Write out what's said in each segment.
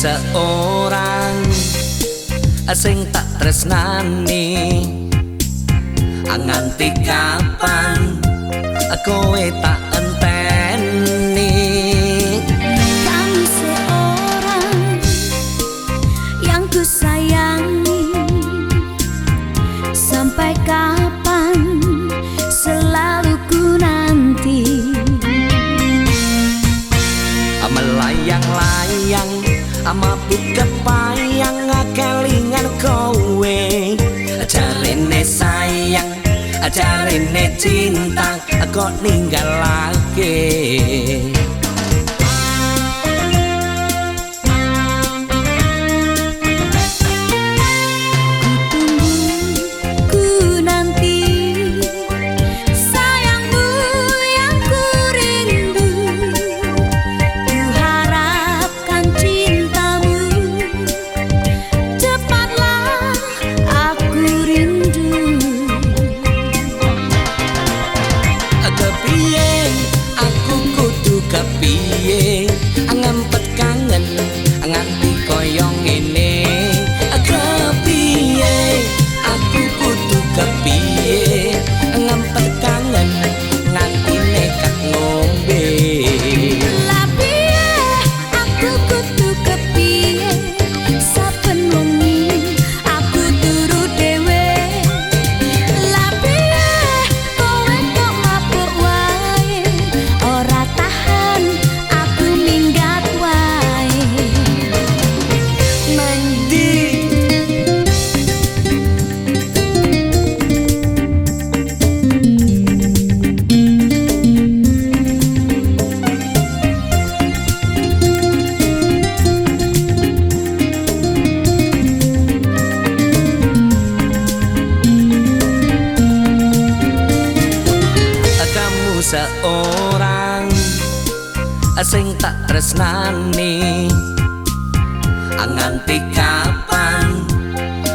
seorang sing tak tresnani. Nganti kapan kowe tak enteni. Kamu seorang yang ku sayangi. Sampai kapan selalu ku nanti? Melayang-layang ama buka payang kelingan kowe. Jarene sayang jarene cinta kok ninggal yeah. seorang sing tak tresnani. Ah, nganti kapan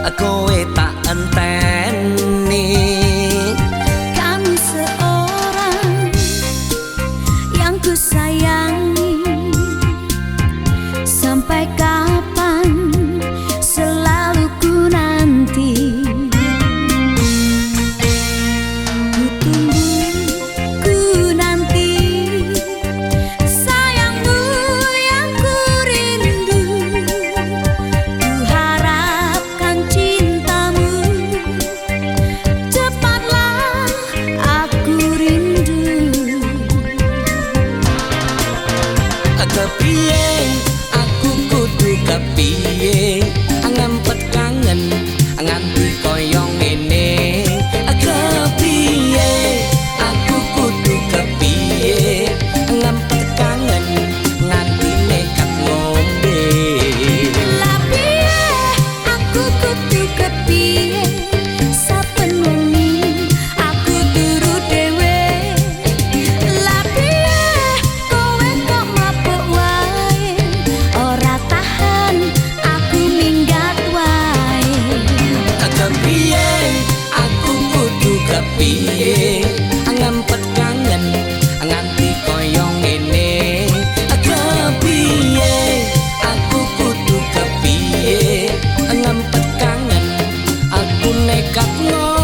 aku tak enteni? Kami seorang yang ku sayang got